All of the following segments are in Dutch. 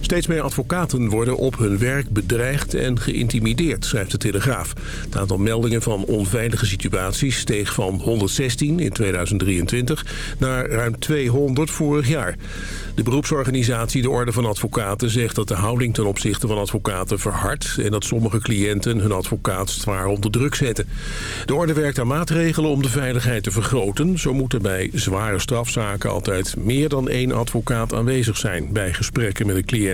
Steeds meer advocaten worden op hun werk bedreigd en geïntimideerd, schrijft de Telegraaf. Het aantal meldingen van onveilige situaties steeg van 116 in 2023 naar ruim 200 vorig jaar. De beroepsorganisatie De Orde van Advocaten zegt dat de houding ten opzichte van advocaten verhardt... en dat sommige cliënten hun advocaat zwaar onder druk zetten. De Orde werkt aan maatregelen om de veiligheid te vergroten. Zo moet er bij zware strafzaken altijd meer dan één advocaat aanwezig zijn... bij gesprekken met een cliënt.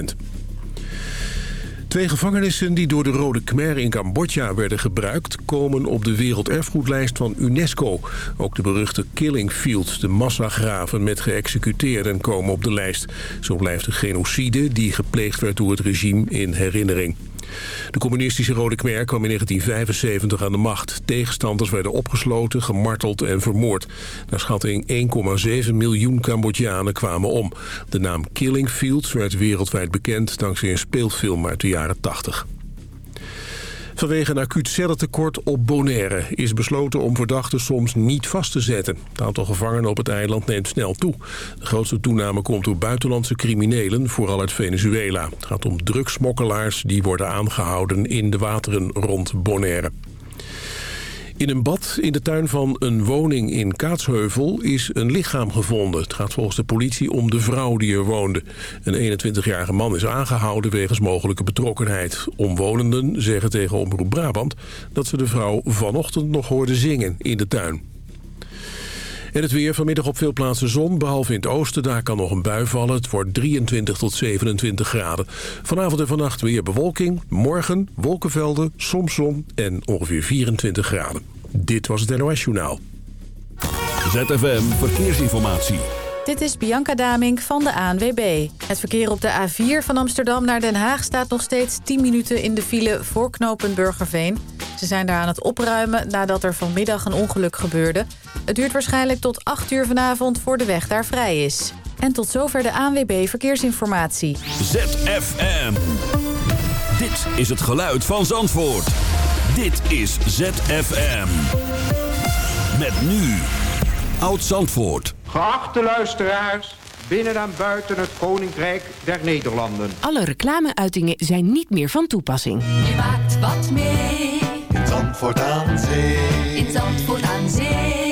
Twee gevangenissen die door de Rode Khmer in Cambodja werden gebruikt... komen op de werelderfgoedlijst van UNESCO. Ook de beruchte Killing Fields, de massagraven met geëxecuteerden... komen op de lijst. Zo blijft de genocide die gepleegd werd door het regime in herinnering. De communistische Rode Khmer kwam in 1975 aan de macht. Tegenstanders werden opgesloten, gemarteld en vermoord. Naar schatting 1,7 miljoen Cambodjanen kwamen om. De naam Killing Fields werd wereldwijd bekend dankzij een speelfilm uit de jaren 80. Vanwege een acuut cellentekort op Bonaire is besloten om verdachten soms niet vast te zetten. Het aantal gevangenen op het eiland neemt snel toe. De grootste toename komt door buitenlandse criminelen, vooral uit Venezuela. Het gaat om drugsmokkelaars die worden aangehouden in de wateren rond Bonaire. In een bad in de tuin van een woning in Kaatsheuvel is een lichaam gevonden. Het gaat volgens de politie om de vrouw die er woonde. Een 21-jarige man is aangehouden wegens mogelijke betrokkenheid. Omwonenden zeggen tegen Omroep Brabant dat ze de vrouw vanochtend nog hoorden zingen in de tuin. En het weer vanmiddag op veel plaatsen zon, behalve in het oosten. Daar kan nog een bui vallen. Het wordt 23 tot 27 graden. Vanavond en vannacht weer bewolking. Morgen wolkenvelden, soms zon en ongeveer 24 graden. Dit was het NOS Journaal. ZFM Verkeersinformatie. Dit is Bianca Damink van de ANWB. Het verkeer op de A4 van Amsterdam naar Den Haag staat nog steeds 10 minuten in de file voor knooppunt Burgerveen. Ze zijn daar aan het opruimen nadat er vanmiddag een ongeluk gebeurde. Het duurt waarschijnlijk tot 8 uur vanavond voor de weg daar vrij is. En tot zover de ANWB Verkeersinformatie. ZFM. Dit is het geluid van Zandvoort. Dit is ZFM. Met nu. Oud Zandvoort. Geachte luisteraars, binnen en buiten het Koninkrijk der Nederlanden. Alle reclameuitingen zijn niet meer van toepassing. Je maakt wat mee. In Zandvoort aan Zee. In Zandvoort aan Zee.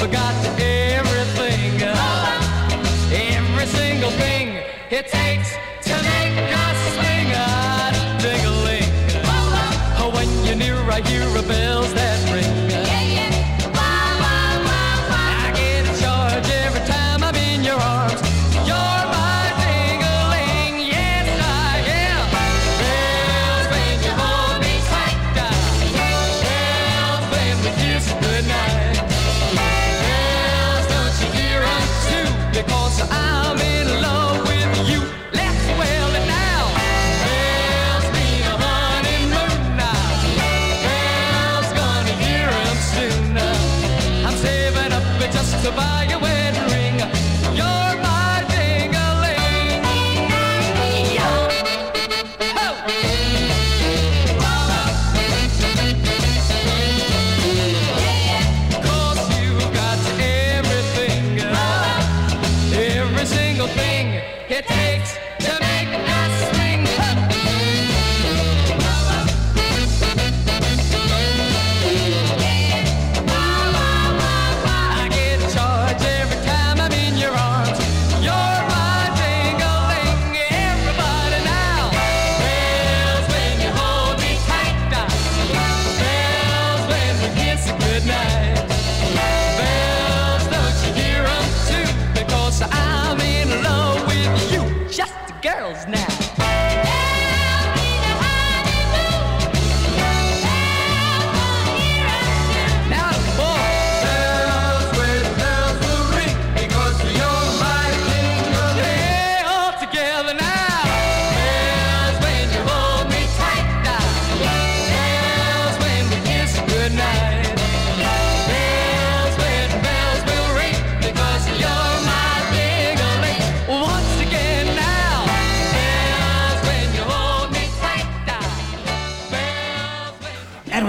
Cause you've got everything. Every single thing it takes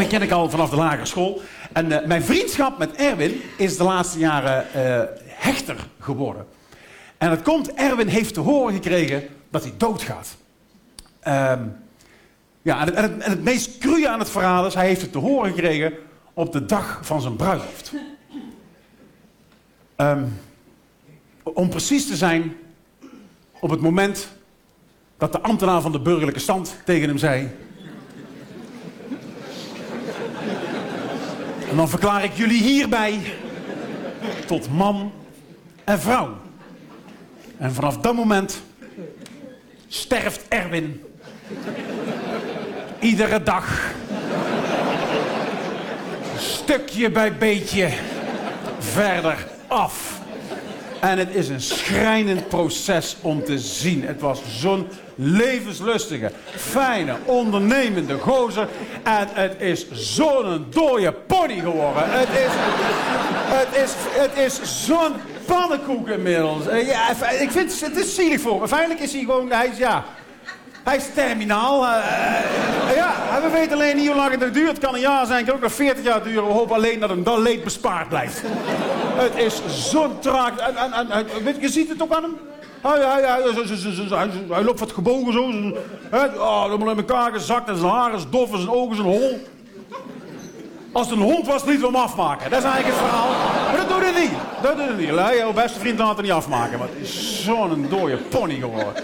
ken ik al vanaf de lagere school. En eh, mijn vriendschap met Erwin is de laatste jaren eh, hechter geworden. En het komt, Erwin heeft te horen gekregen dat hij doodgaat. Ehm, ja, en het meest cruie aan het verhaal is, hij heeft het te horen gekregen op de dag van zijn bruiloft. Ehm, om precies te zijn, op het moment dat de ambtenaar van de burgerlijke stand tegen hem zei... En dan verklaar ik jullie hierbij tot man en vrouw. En vanaf dat moment sterft Erwin. Iedere dag. Stukje bij beetje verder af. En het is een schrijnend proces om te zien. Het was zo'n levenslustige, fijne, ondernemende gozer. En het is zo'n dode pony geworden. Het is, het is, het is zo'n pannenkoek inmiddels. Eh, Ja, ik vind het is zielig voor hem. Feitelijk is hij gewoon, hij is, ja, hij is terminaal. eh, eh, ja, we weten alleen niet hoe lang het duurt. Het kan een jaar zijn, het kan ook nog 40 jaar duren. We hopen alleen dat hem dat leed bespaard blijft. het is zo'n traag. En, en, en, je ziet het ook aan hem. Hij, hij, hij, hij, hij, hij, hij loopt wat gebogen zo. Hè, oh, helemaal in elkaar gezakt. En zijn haar is dof en zijn ogen zijn hol. Als het een hond was, lieten we hem afmaken. Dat is eigenlijk het verhaal. Maar dat doet hij niet. Dat doet hij niet. Hij, jouw beste vriend laat het niet afmaken. Maar het is zo'n dode pony geworden.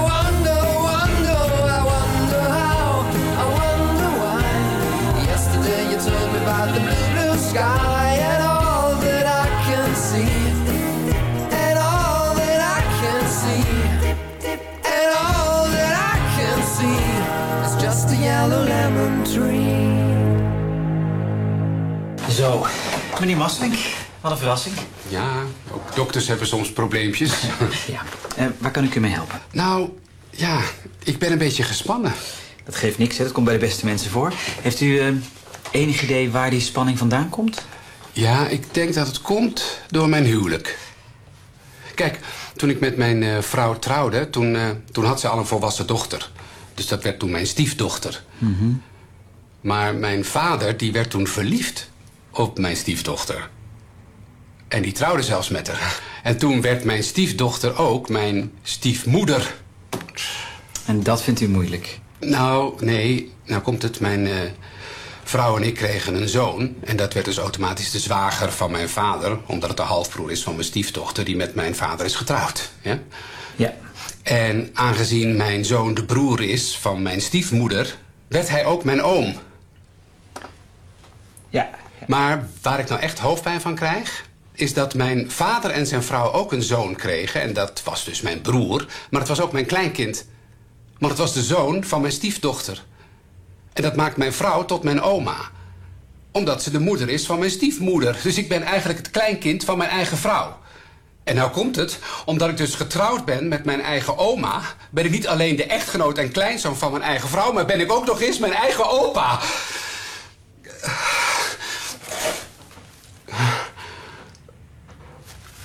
Zo, meneer Maslink, wat een verrassing. Ja, ook dokters hebben soms probleempjes. ja, eh, waar kan ik u mee helpen? Nou, Ja, ik ben een beetje gespannen. Dat geeft niks, hè? dat komt bij de beste mensen voor. Heeft u eh, enig idee waar die spanning vandaan komt? Ja, ik denk dat het komt door mijn huwelijk. Kijk, toen ik met mijn eh, vrouw trouwde, toen, toen had ze al een volwassen dochter. Dus dat werd toen mijn stiefdochter. Maar mijn vader, die werd toen verliefd op mijn stiefdochter. En die trouwde zelfs met haar. En toen werd mijn stiefdochter ook mijn stiefmoeder. En dat vindt u moeilijk? Nou, nee. Nou komt het, mijn eh, vrouw en ik kregen een zoon. En dat werd dus automatisch de zwager van mijn vader. Omdat het de halfbroer is van mijn stiefdochter die met mijn vader is getrouwd. Ja? Ja. En aangezien mijn zoon de broer is van mijn stiefmoeder... werd hij ook mijn oom. Ja. Maar waar ik nou echt hoofdpijn van krijg... is dat mijn vader en zijn vrouw ook een zoon kregen. En dat was dus mijn broer. Maar het was ook mijn kleinkind. Want het was de zoon van mijn stiefdochter. En dat maakt mijn vrouw tot mijn oma. Omdat ze de moeder is van mijn stiefmoeder. Dus ik ben eigenlijk het kleinkind van mijn eigen vrouw. En nou komt het, omdat ik dus getrouwd ben met mijn eigen oma... ben ik niet alleen de echtgenoot en kleinzoon van mijn eigen vrouw... maar ben ik ook nog eens mijn eigen opa.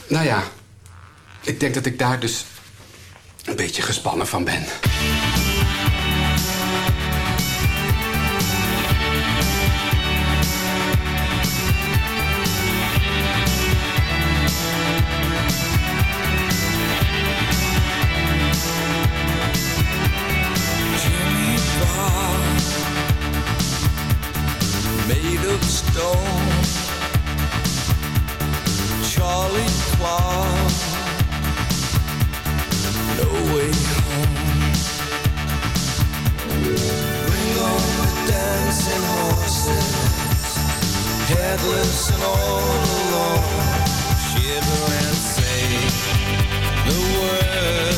Nou ja, ik denk dat ik daar dus een beetje gespannen van ben. Shiver and say the words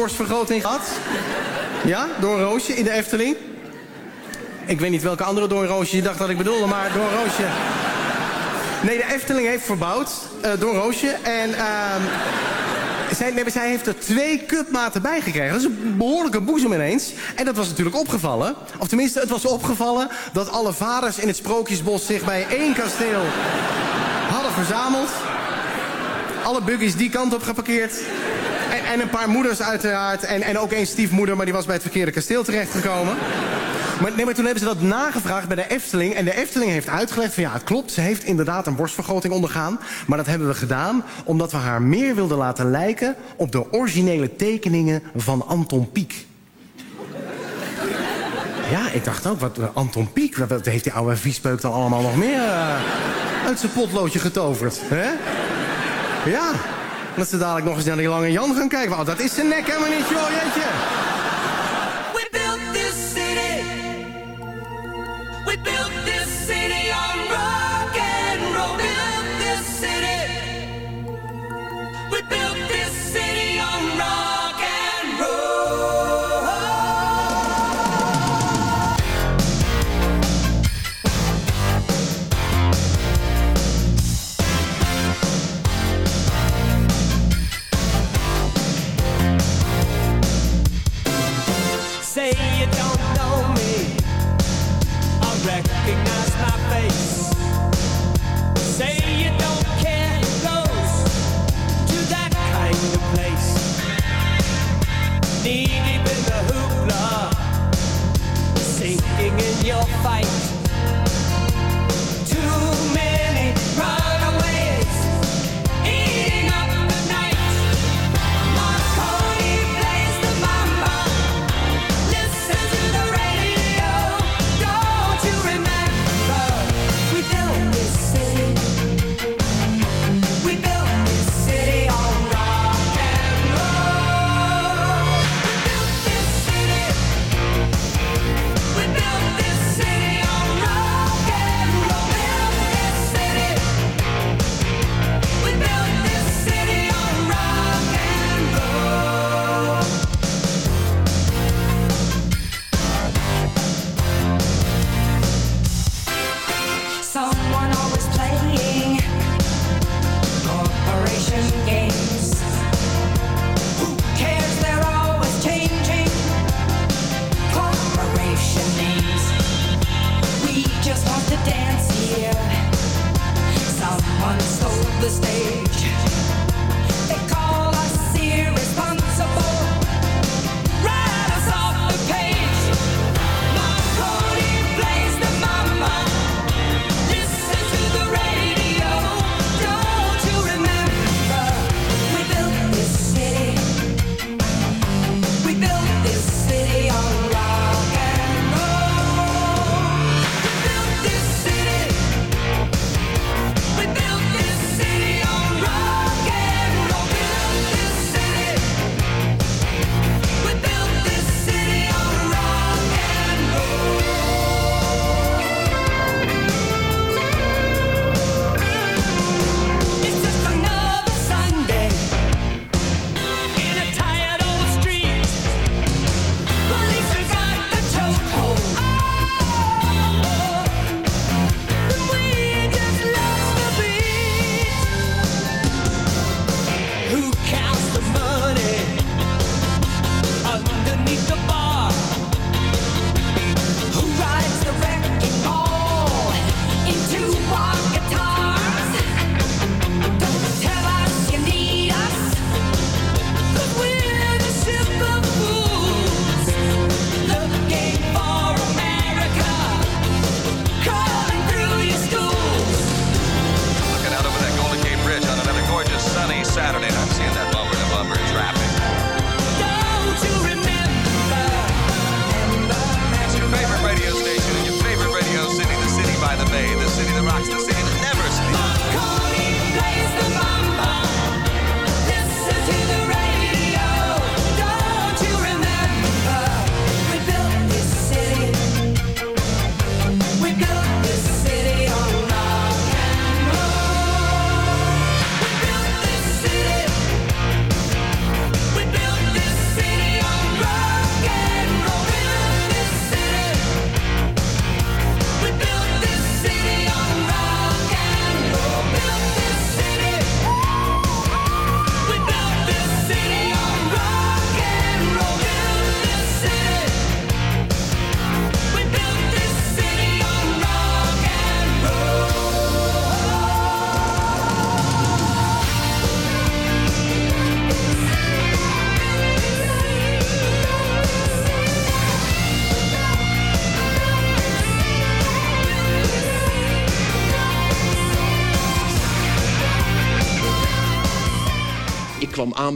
borstvergroting gehad. Ja, Doorn Roosje in de Efteling. Ik weet niet welke andere Doorn Roosje je dacht dat ik bedoelde, maar Doorn Roosje... Nee, de Efteling heeft verbouwd, uh, Doorn Roosje. En ehm zij, zij heeft er twee cupmaten bij gekregen. Dat is een behoorlijke boezem ineens. En dat was natuurlijk opgevallen. Of tenminste, het was opgevallen dat alle vaders in het Sprookjesbos zich bij één kasteel hadden verzameld. Alle buggies die kant op geparkeerd. En, en een paar moeders uiteraard. En, en ook één stiefmoeder, maar die was bij het verkeerde kasteel terechtgekomen. Maar, nee, maar toen hebben ze dat nagevraagd bij de Efteling. En de Efteling heeft uitgelegd van ja, het klopt. Ze heeft inderdaad een borstvergroting ondergaan. Maar dat hebben we gedaan omdat we haar meer wilden laten lijken... op de originele tekeningen van Anton Pieck. Ja, ik dacht ook, wat, Anton Pieck, wat, heeft die oude viespeuk dan allemaal nog meer uh, uit zijn potloodje getoverd? Hè? Ja, dat ze dadelijk nog eens naar die lange Jan gaan kijken. Oh, dat is zijn nek helemaal niet, joh, jeetje.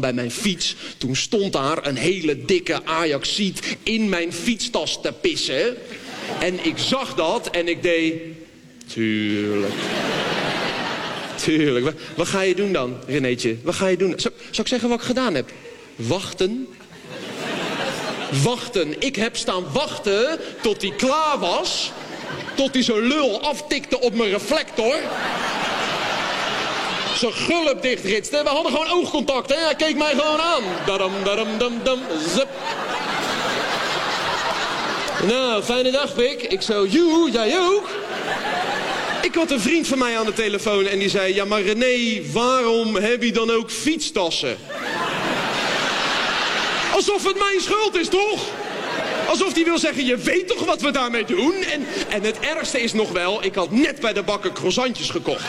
Bij mijn fiets. Toen stond daar een hele dikke Ajaxiet in mijn fietstas te pissen. En ik zag dat en ik deed... Tuurlijk. Tuurlijk. Wat, ga je doen dan, Renéetje? Wat ga je doen? Zal, zal ik zeggen wat ik gedaan heb? Wachten. Wachten. Ik heb staan wachten tot hij klaar was. Tot hij zijn lul aftikte op mijn reflector. Zijn gulp dichtritste. We hadden gewoon oogcontact, hè. Hij keek mij gewoon aan. Dadam, dadam, dam, dam, zup. Nou, fijne dag, Pik. Ik zo, joe, jij ook? Ik had een vriend van mij aan de telefoon en die zei... Ja, maar René, waarom heb je dan ook fietstassen? Alsof het mijn schuld is, toch? Alsof hij wil zeggen, je weet toch wat we daarmee doen? En, en het ergste is nog wel, ik had net bij de bakker croissantjes gekocht.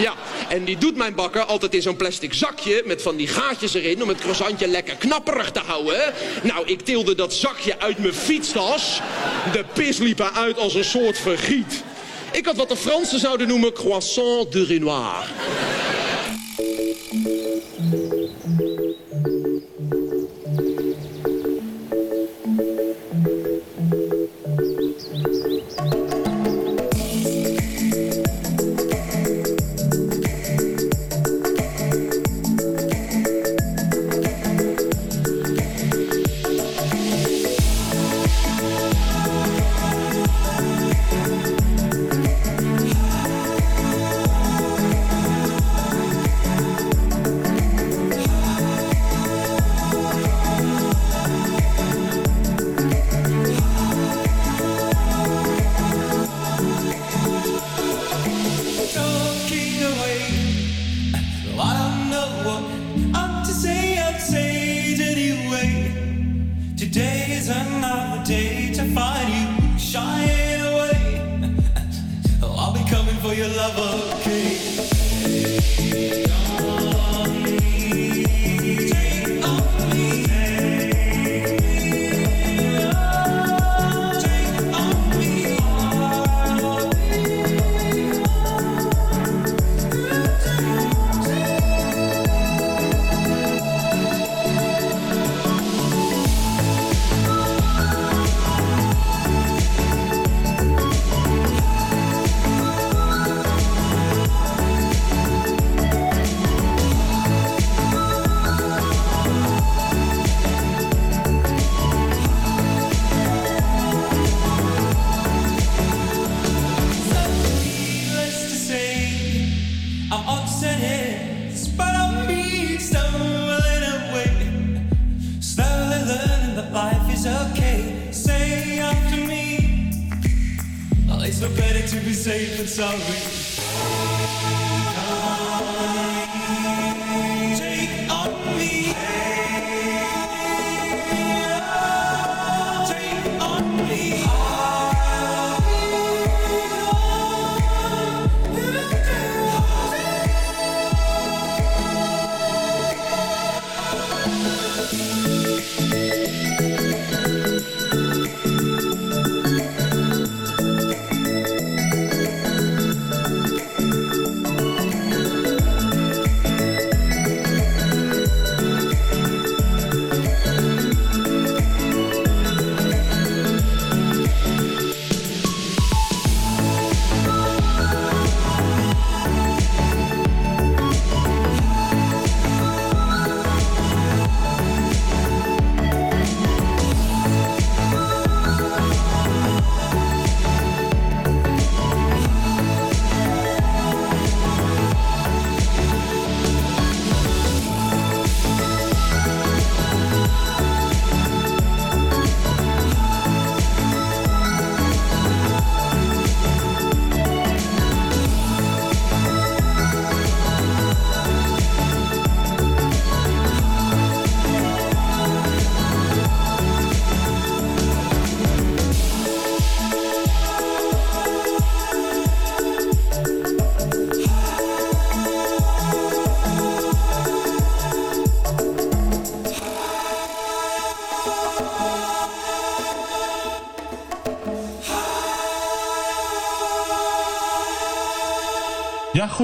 Ja, en die doet mijn bakker altijd in zo'n plastic zakje... met van die gaatjes erin om het croissantje lekker knapperig te houden. Nou, ik tilde dat zakje uit mijn fietstas. De pis liep eruit als een soort vergiet. Ik had wat de Fransen zouden noemen croissant de Renoir.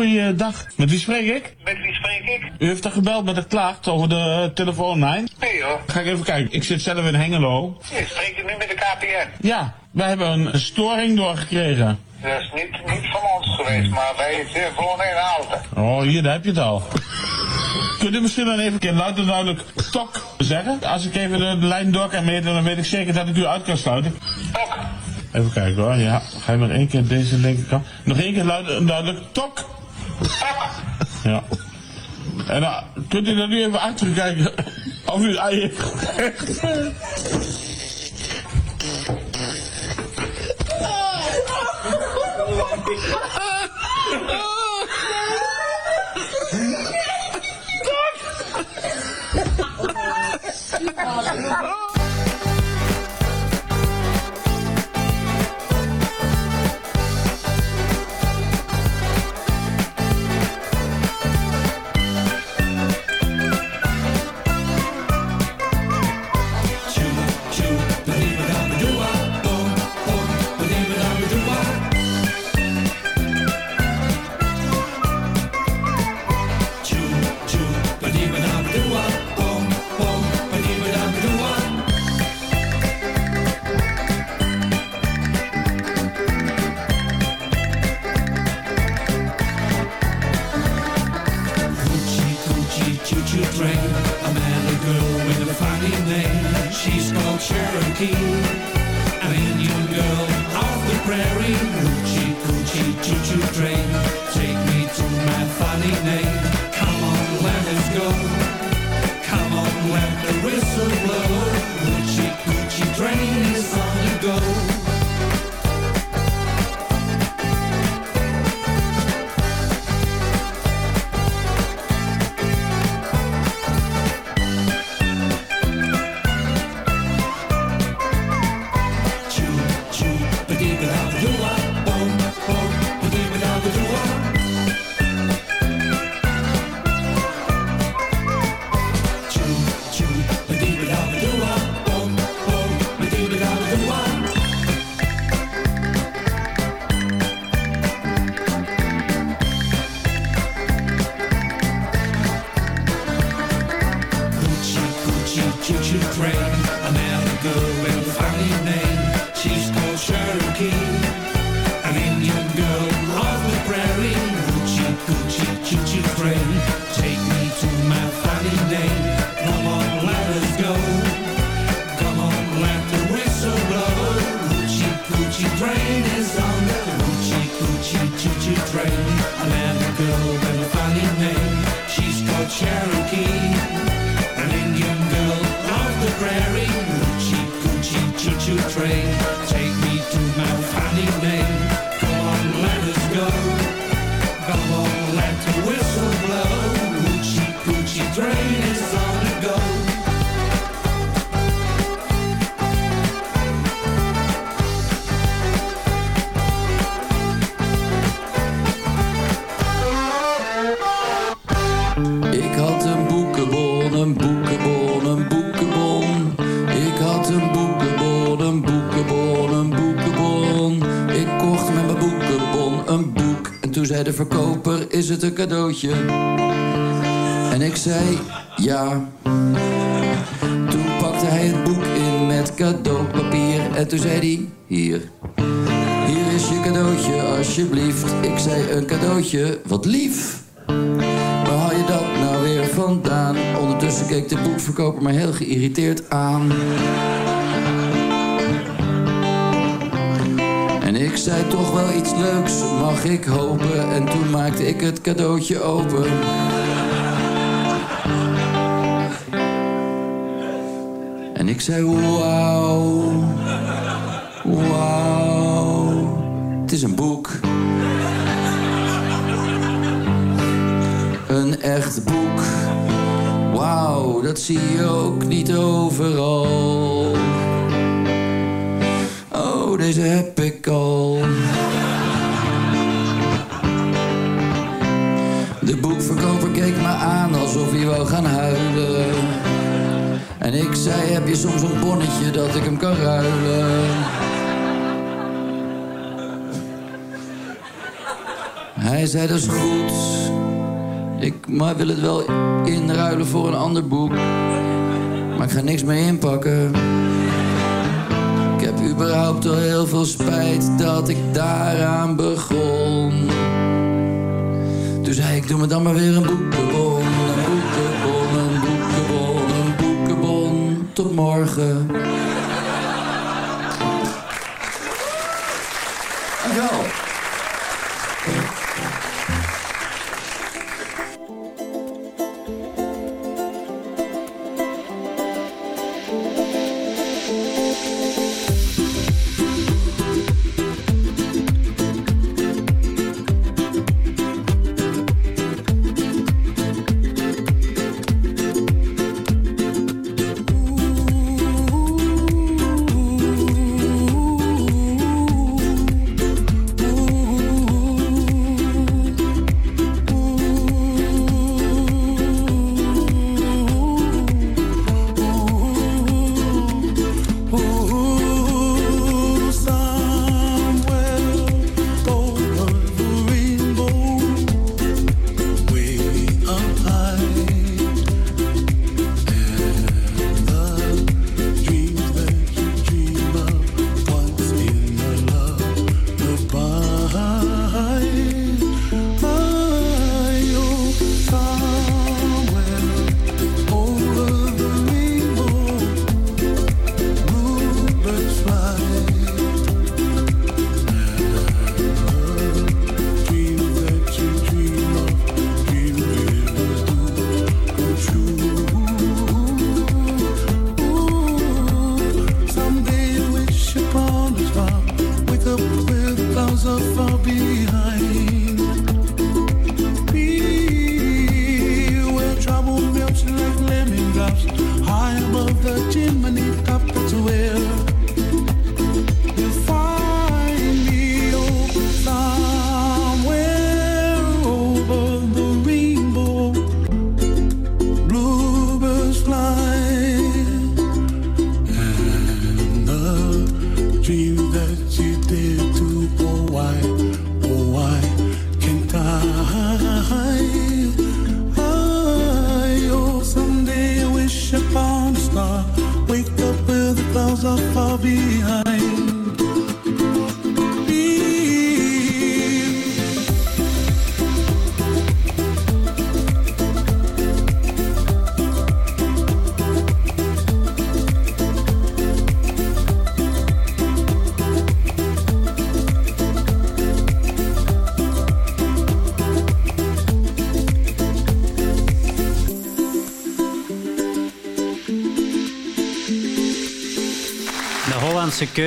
Goeiedag. Met wie spreek ik? Met wie spreek ik. U heeft er gebeld met een klacht over de eh, telefoonlijn? Nee hoor. Ga ik even kijken. Ik zit zelf in Hengelo. Je spreekt nu met de KPN. Ja, wij hebben een storing doorgekregen. Dat is niet, niet van ons geweest, maar wij zitten gewoon in auto. Oh, hier, daar heb je het al. Kunt u misschien dan even een keer luid en duidelijk tok zeggen? Als ik even de, de lijn door kan meten, dan weet ik zeker dat ik u uit kan sluiten. Tok. Even kijken hoor, ja. Ga je nog één keer deze linkerkant. Nog één keer luid en duidelijk tok. Ja. En dan kunt u dan nu even achter kijken of u het ei heeft. Take me to my funny name. De verkoper, is het een cadeautje? En ik zei, ja. Toen pakte hij het boek in met cadeaupapier. En toen zei hij, hier. Hier is je cadeautje, alsjeblieft. Ik zei, een cadeautje, wat lief. Waar haal je dat nou weer vandaan? Ondertussen keek de boekverkoper me heel geïrriteerd aan. Zei toch wel iets leuks, mag ik hopen? En toen maakte ik het cadeautje open. En ik zei wauw, wauw. Het is een boek. Een echt boek. Wauw, dat zie je ook niet overal. Deze heb ik al. De boekverkoper keek me aan alsof hij wou gaan huilen. En ik zei, heb je soms een bonnetje dat ik hem kan ruilen? Hij zei, dat is goed. Ik maar wil het wel inruilen voor een ander boek. Maar ik ga niks meer inpakken. Überhaupt al heel veel spijt dat ik daaraan begon. Toen zei ik, doe me dan maar weer een boekenbon. Een boekenbon, een boekenbon, een boekenbon. Tot morgen.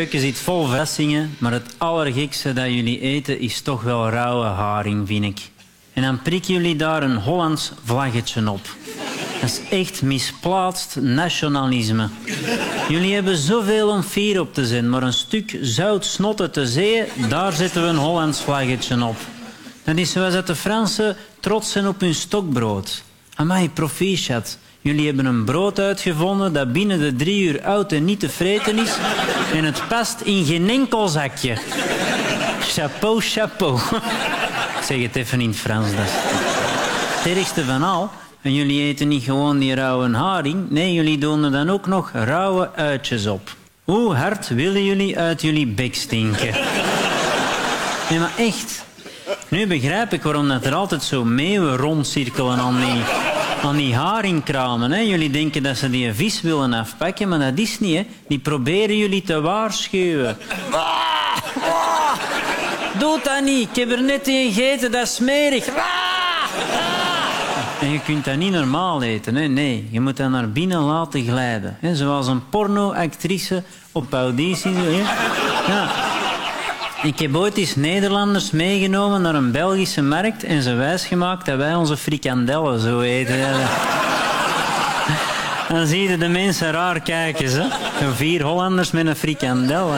Keuken zit vol verrassingen, maar het allergekste dat jullie eten is toch wel rauwe haring, vind ik. En dan prikken jullie daar een Hollands vlaggetje op. Dat is echt misplaatst nationalisme. Jullie hebben zoveel om fier op te zijn, maar een stuk zout snotten te zee, daar zetten we een Hollands vlaggetje op. Dat is zoals dat de Fransen trots zijn op hun stokbrood. Amai, proficiat. Jullie hebben een brood uitgevonden dat binnen de drie uur oud en niet te vreten is. En het past in geen enkel zakje. Chapeau, chapeau. Ik zeg het even in het Frans. Dat is van al. En jullie eten niet gewoon die rauwe haring. Nee, jullie doen er dan ook nog rauwe uitjes op. Hoe hard willen jullie uit jullie bek stinken? Nee, maar echt. Nu begrijp ik waarom dat er altijd zo meeuwen rondcirkelen aan die, aan die haringkramen. Hè. Jullie denken dat ze die vis willen afpakken, maar dat is niet. Hè. Die proberen jullie te waarschuwen. Doe dat niet. Ik heb er net een gegeten, dat is smerig. En je kunt dat niet normaal eten. Hè? Nee, je moet dat naar binnen laten glijden. Hè? Zoals een pornoactrice op auditie. Hè? Ja. Ik heb ooit eens Nederlanders meegenomen naar een Belgische markt en ze wijsgemaakt dat wij onze frikandellen zo eten. Dan zie je de mensen raar kijken. Hè? Vier Hollanders met een frikandel.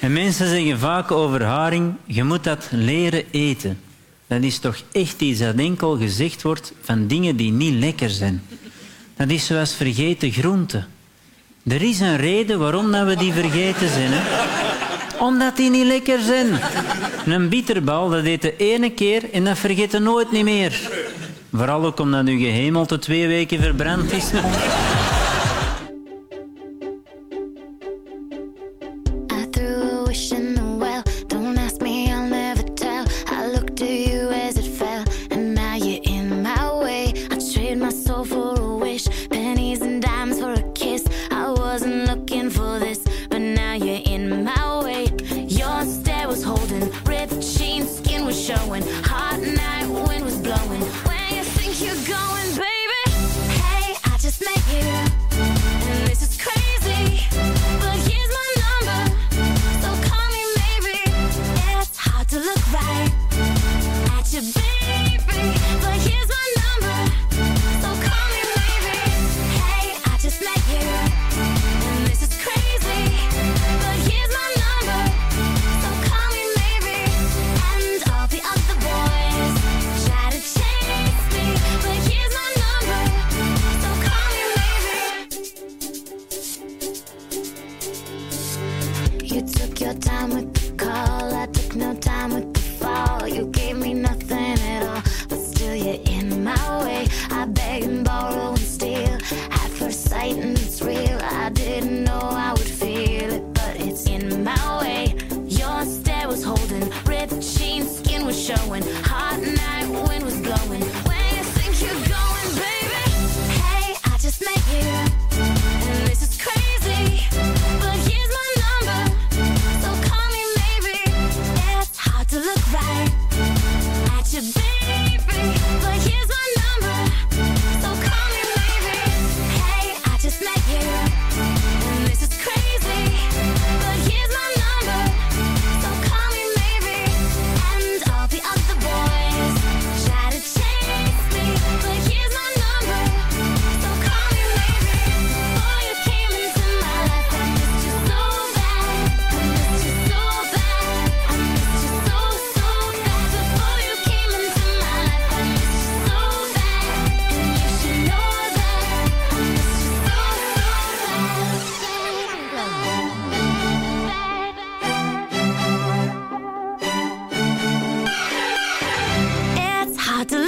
En mensen zeggen vaak over haring, je moet dat leren eten. Dat is toch echt iets dat enkel gezegd wordt van dingen die niet lekker zijn. Dat is zoals vergeten groenten. Er is een reden waarom dat we die vergeten zijn. Hè? Omdat die niet lekker zijn. Een bitterbal, dat eet de ene keer en dat vergeet je nooit niet meer. Vooral ook omdat uw gehemelte twee weken verbrand is.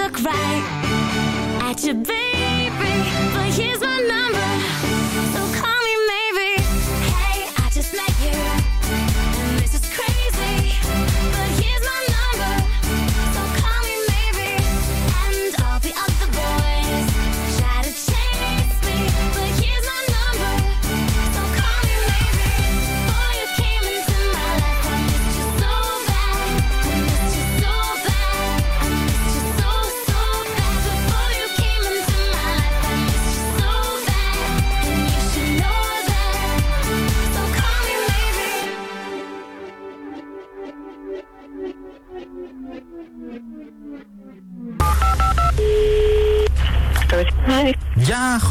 Look right at you, baby. But here's my number,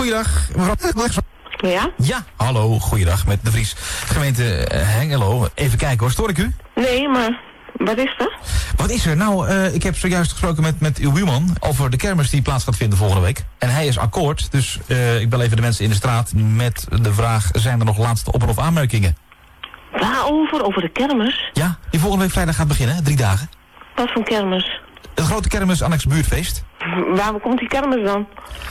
goeiedag. mevrouw. Ja? Ja, hallo, goeiedag met de Vries. Gemeente eh, Hengelo. Even kijken hoor, stoor ik u? Nee, maar wat is dat? Wat is er? Nou, eh, ik heb zojuist gesproken met, met uw buurman over de kermis die plaats gaat vinden volgende week. En hij is akkoord, dus eh, ik bel even de mensen in de straat met de vraag... zijn er nog laatste op- of aanmerkingen? Waarover? Over de kermis? Ja, die volgende week vrijdag gaat beginnen, drie dagen. Wat voor kermis? Een grote kermis, annex buurtfeest. Waar komt die kermis dan?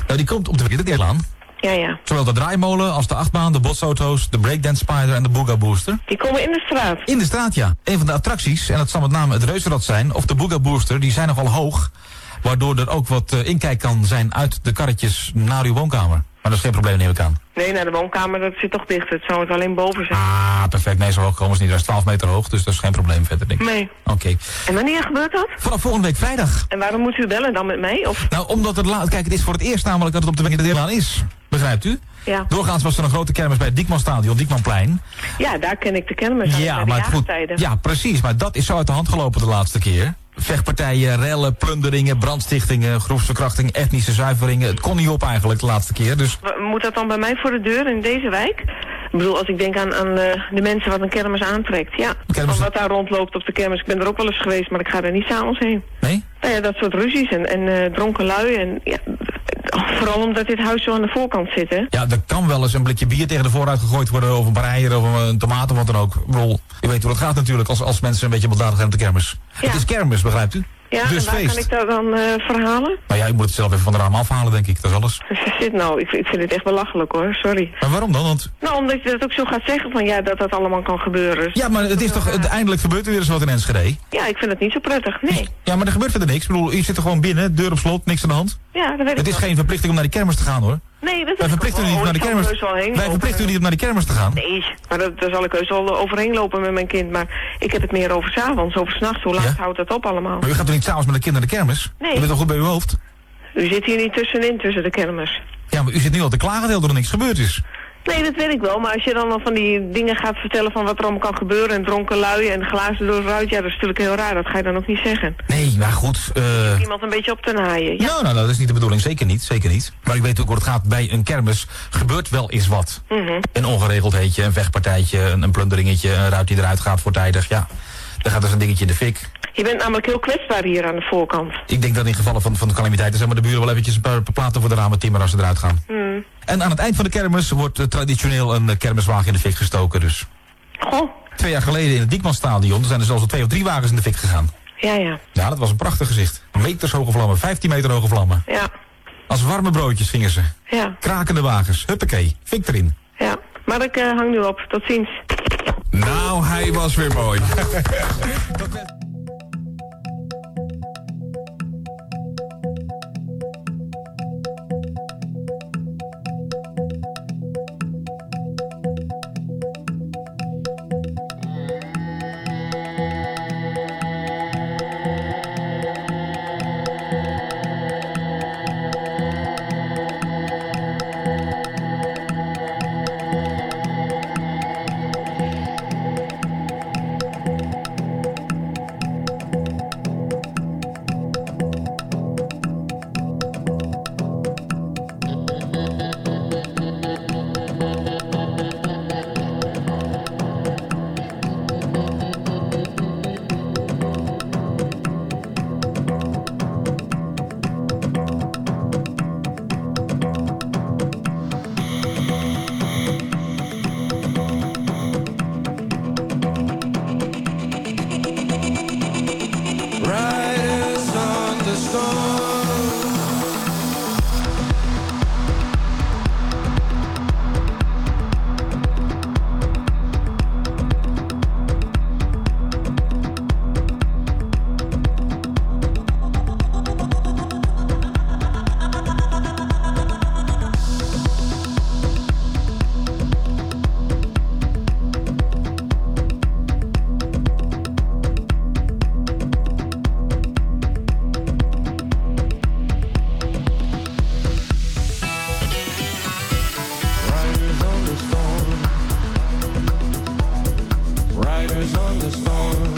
Nou, die komt op de verkeerde aan. Ja, ja. Zowel de draaimolen als de achtbaan, de botsauto's, de breakdance spider en de booga booster. Die komen in de straat? In de straat, ja. Een van de attracties, en dat zal met name het reuzenrad zijn, of de booga booster, die zijn nogal hoog. Waardoor er ook wat eh, inkijk kan zijn uit de karretjes naar uw woonkamer. Maar dat is geen probleem, neem ik aan. Nee, naar de woonkamer, dat zit toch dicht. Het zou het alleen boven zijn. Ah, perfect. Nee, zo hoog komen ze niet. Dat is 12 meter hoog, dus dat is geen probleem verder, denk ik. Nee. Oké. En wanneer gebeurt dat? Vanaf volgende week vrijdag. En waarom moet u bellen dan met mij? Of? Nou, omdat het laat... Kijk, het is voor het eerst namelijk dat het op de Wengendeerlaan is. Begrijpt u? Ja. Doorgaans was er een grote kermis bij het Diekmanstadion, Diekmanplein. Ja, daar ken ik de kermis. Ja, de maar het goed. Ja, precies. Maar dat is zo uit de hand gelopen de laatste keer. Vechtpartijen, rellen, plunderingen, brandstichtingen, groepsverkrachting, etnische zuiveringen. Het kon niet op eigenlijk de laatste keer. Dus Moet dat dan bij mij voor de deur in deze wijk? Ik bedoel, als ik denk aan, aan eh, de mensen wat een kermis aantrekt. Ja, Kermis- van wat daar rondloopt op de kermis. Ik ben er ook wel eens geweest, maar ik ga er niet s'avonds heen. Nee? Nou ja, dat soort ruzies en, en eh, dronken lui en ja, Vooral omdat dit huis zo aan de voorkant zit, hè? Ja, er kan wel eens een blikje bier tegen de vooruit gegooid worden... of een breier of een tomaat of wat dan ook. Je weet hoe dat gaat natuurlijk als, als mensen een beetje baldadig zijn op de kermis. Het is kermis, begrijpt u? Ja, dus en waar feest. kan ik dat dan eh, verhalen? Nou ja, je moet het zelf even van de raam afhalen, denk ik. Dat is alles. Zit nou, ik, ik vind het echt belachelijk hoor, sorry. Maar waarom dan? Want Nou, omdat je dat ook zo gaat zeggen van ja, dat dat allemaal kan gebeuren. Ja, maar het is toch, eindelijk gebeurt er weer eens wat in Enschede. Ja, ik vind het niet zo prettig, nee. Ja, maar er gebeurt verder niks. Ik bedoel, je zit er gewoon binnen, deur op slot, niks aan de hand. Ja, dat weet ik Het is wel. geen verplichting om naar die kermis te gaan, hoor. Nee, dat Wij is verplichten u niet naar de kermis. Wij verplichten u niet om naar die kermis te gaan. Nee, maar dat, daar zal ik heus wel overheen lopen met mijn kind. Maar ik heb het meer over s'avonds, over s'nachts. Hoe laat houdt dat op allemaal? Maar u gaat toch niet s'avonds met de kinderen naar de kermis? Nee. Je bent toch goed bij uw hoofd? U zit hier niet tussenin, tussen de kermis. Ja, maar u zit nu al te klagen dat er niks gebeurd is. Nee, dat weet ik wel. Maar als je dan al van die dingen gaat vertellen van wat er allemaal kan gebeuren... en dronken lui en glazen door het ruit, ja, dat is natuurlijk heel raar. Dat ga je dan ook niet zeggen. Nee, maar goed. eh Iemand een beetje op te naaien. Ja. Nou, nou, dat is niet de bedoeling. Zeker niet, zeker niet. Maar ik weet ook hoe het gaat. Bij een kermis gebeurt wel eens wat. Mhm. Een ongeregeldheidje, een vechtpartijtje, een, een plunderingetje, een ruit die eruit gaat voortijdig. Ja, dan gaat dus een dingetje in de fik. Je bent namelijk heel kwetsbaar hier aan de voorkant. Ik denk dat in gevallen van, van de calamiteiten... zeg maar de buren wel eventjes een paar, platen voor de ramen timmeren als ze eruit gaan. Hmm. En aan het eind van de kermis wordt eh, traditioneel een eh, kermiswagen in de fik gestoken. Dus. Goh. Twee jaar geleden in het Diekmanstadion zijn er zelfs al twee of drie wagens in de fik gegaan. Ja, ja. Ja, dat was een prachtig gezicht. Meters hoge vlammen, 15 meter hoge vlammen. Ja, Als warme broodjes gingen ze. ja, Krakende wagens, huppakee, fik erin. ja. Maar ik eh, hang nu op. Tot ziens. Nou, hij was weer mooi. on the storm.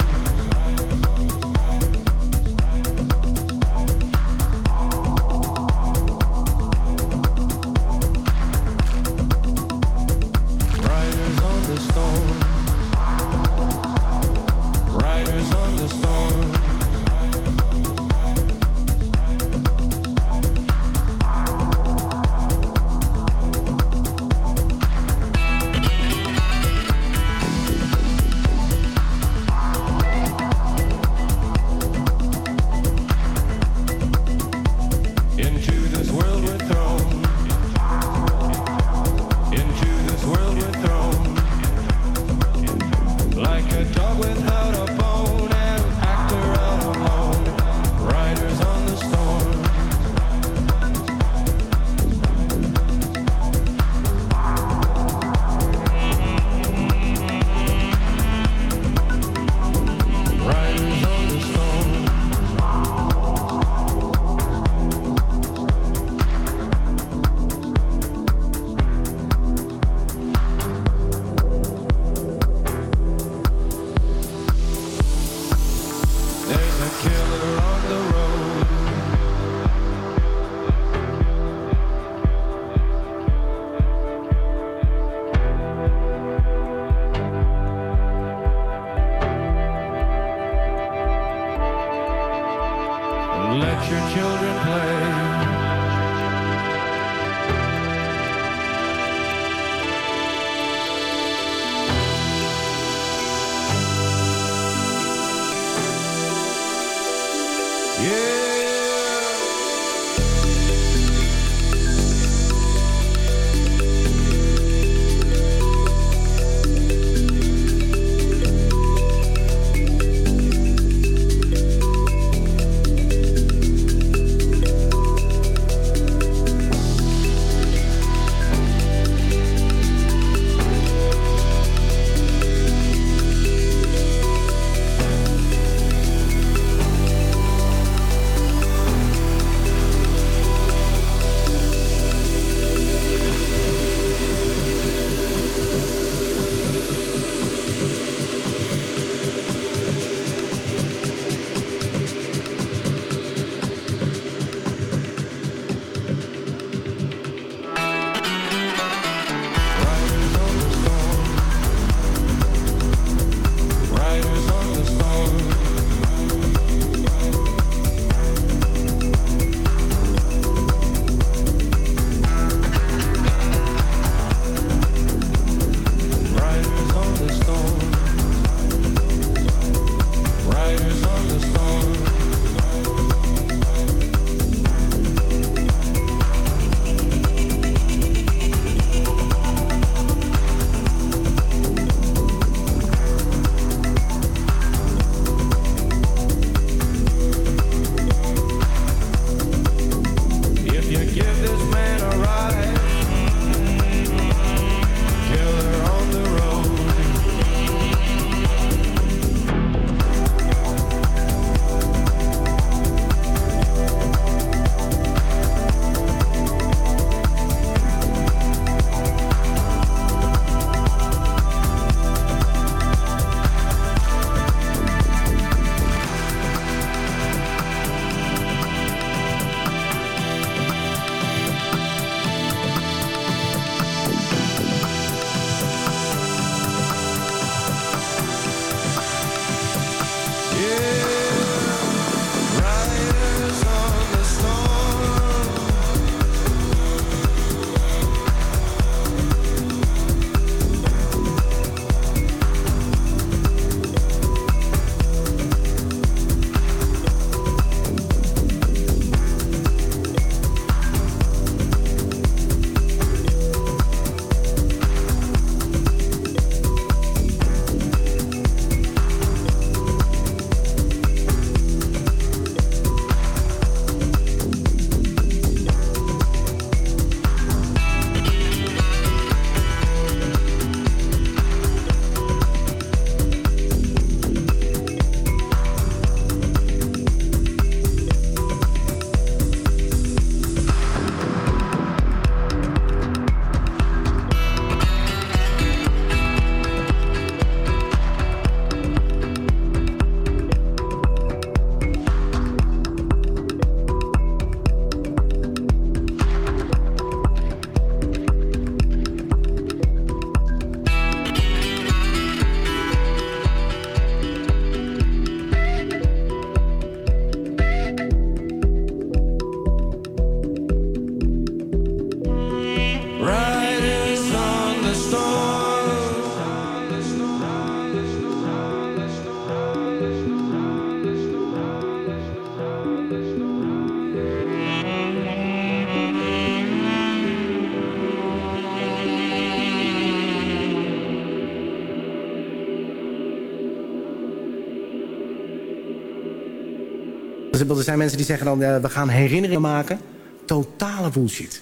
Er zijn mensen die zeggen dan, ja, we gaan herinneringen maken. Totale bullshit.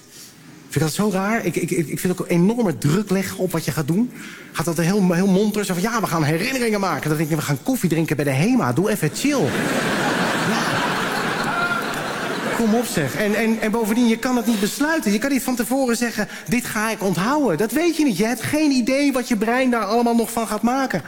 Vind je dat zo raar? Ik, ik, ik ik vind ook een enorme druk leggen op wat je gaat doen. Gaat dat heel, heel monter? Zo van, ja, we gaan herinneringen maken. Dan denk ik, we gaan koffie drinken bij de HEMA. Doe even chill. Kom op zeg. En, en, en bovendien, je kan het niet besluiten. Je kan niet van tevoren zeggen, dit ga ik onthouden. Dat weet je niet. Je hebt geen idee wat je brein daar allemaal nog van gaat maken.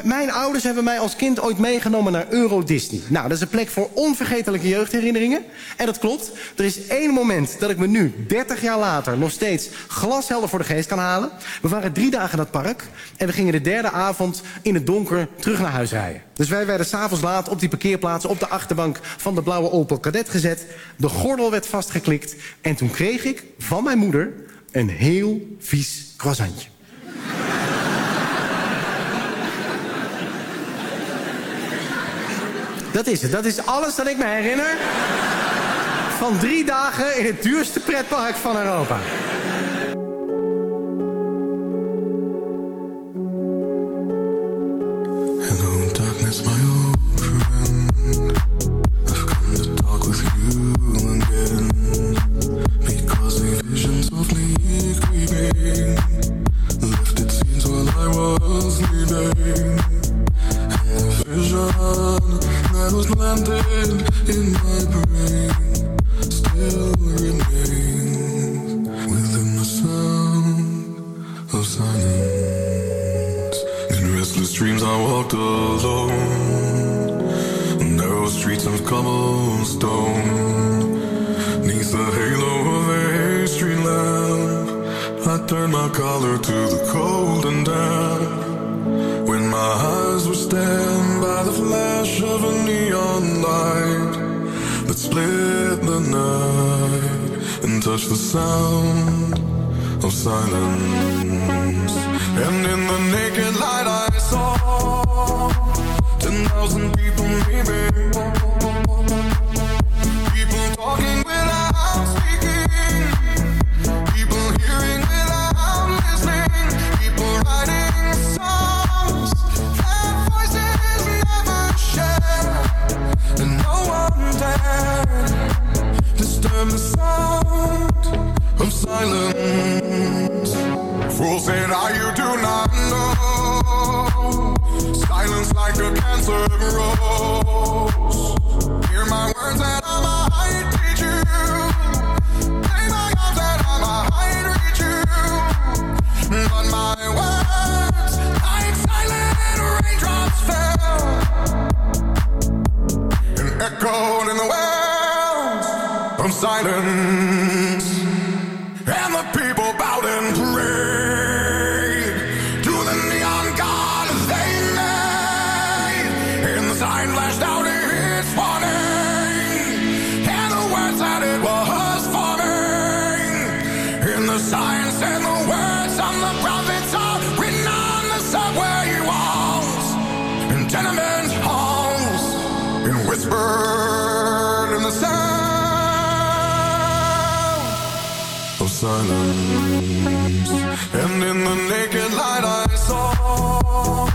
Mijn ouders hebben mij als kind ooit meegenomen naar Euro Disney. Nou, dat is een plek voor onvergetelijke jeugdherinneringen. En dat klopt. Er is één moment dat ik me nu, 30 jaar later, nog steeds glashelder voor de geest kan halen. We waren drie dagen in dat park. En we gingen de derde avond in het donker terug naar huis rijden. Dus wij werden s'avonds laat op die parkeerplaats op de achterbank van de blauwe Opel Kadett gezet. De gordel werd vastgeklikt. En toen kreeg ik van mijn moeder een heel vies croissantje. Dat is het. Dat is alles dat ik me herinner. Van drie dagen in het duurste pretpark van Europa. Was that was planted in my brain still remains within the sound of silence. In restless dreams, I walked alone. Narrow streets of cobblestone. Neath the halo of a street lamp, I turned my collar to the cold and damp. My eyes were stabbed by the flash of a neon light that split the night and touched the sound of silence. And in the naked light I saw ten thousand people maybe. Of silence. Fools said, I you do not know. Silence like a cancer grows. Hear my words that I might teach you. Play my arms that I might reach you. But my words, like silent raindrops, fell and echoed in the wells of silence. Silence. And in the naked light I saw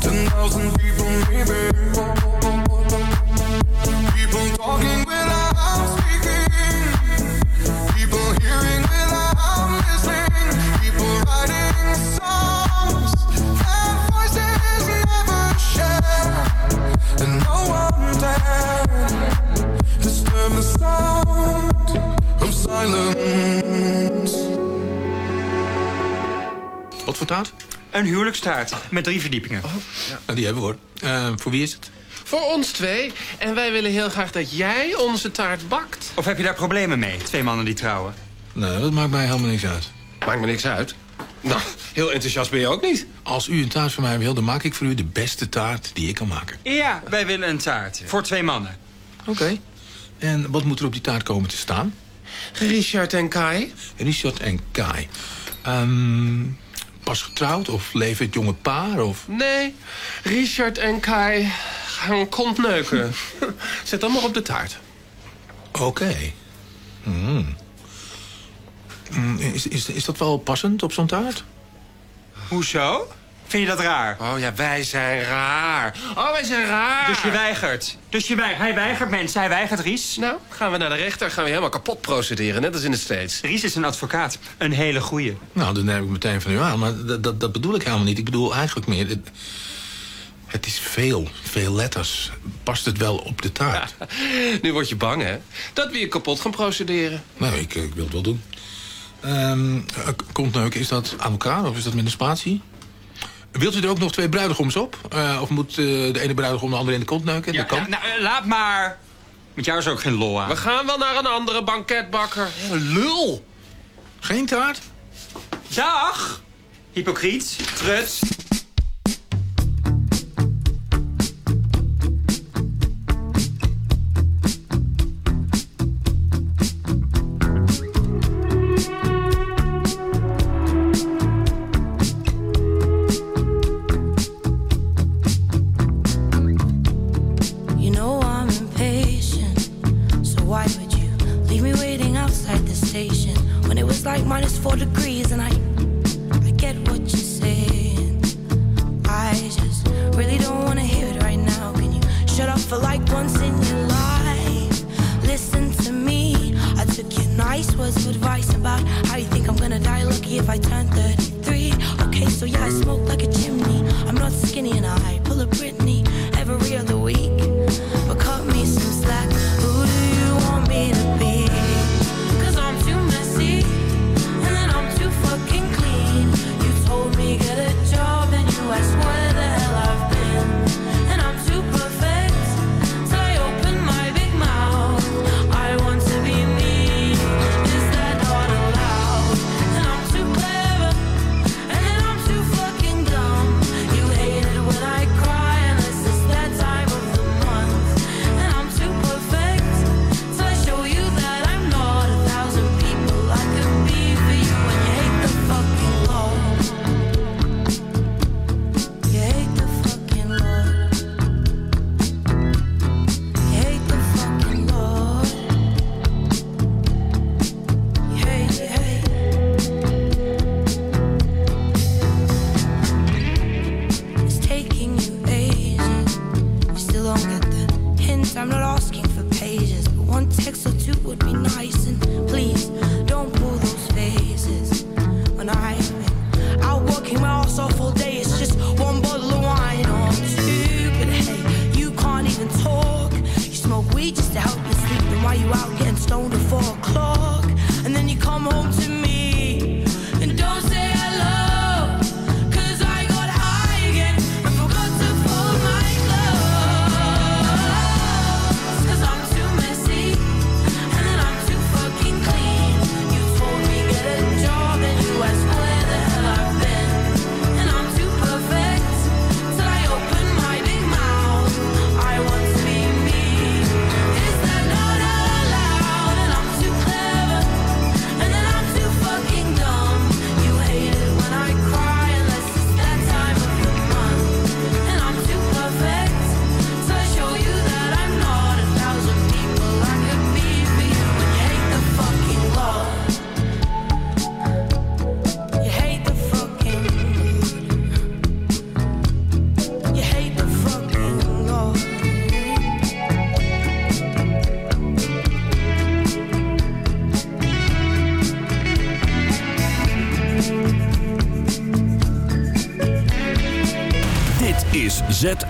ten thousand people maybe. People talking without speaking. People hearing without listening. People writing songs that voices never share. And no one dared disturb the sound of silence. Wat voor taart? Een huwelijkstaart met drie verdiepingen. Nou, die hebben we hoor. Eh, voor wie is het? Voor ons twee. En wij willen heel graag dat jij onze taart bakt. Of heb je daar problemen mee? Twee mannen die trouwen. Nee, dat maakt mij helemaal niks uit. Maakt me niks uit. Nou, heel enthousiast ben je ook niet. Als u een taart van mij wil, dan maak ik voor u de beste taart die ik kan maken. Ja, wij willen een taart. Voor twee mannen. Oké. En wat moet er op die taart komen te staan? Richard en Kai. Richard en Kai. Ehm, pas getrouwd of leven het jonge paar? Of... Nee, Richard en Kai gaan kont neuken. Zet dan maar op de taart. Oké. Hmm. Hmm, Is, is, is dat wel passend op zo'n taart? Hoezo? Vind je dat raar? Oh ja, wij zijn raar. Oh, wij zijn raar. Dus je weigert. Dus je weigert. Hij weigert mensen, hij weigert Ries. Nou, gaan we naar de rechter, gaan we helemaal kapot procederen, net als in de States. Ries is een advocaat. Een hele goeie. Nou, dat neem ik meteen van u aan, maar dat, dat, bedoel ik helemaal niet. Ik bedoel eigenlijk meer... Het, het is veel, veel letters. Past het wel op de taart? Nu word je bang, hè? Dat we je kapot gaan procederen. Nou, ik, ik wil het wel doen. Um, komt nou, is dat aan elkaar of is dat met een spatie? Wilt u er ook nog twee bruidegoms op? Eh, of moet eh, de ene bruidegom de andere in de kont neuken? Ja, ja nou, eh, laat maar. Met jou is ook geen lol aan. We gaan wel naar een andere banketbakker. Lul. Geen taart? Dag. Hypocriet. Trut.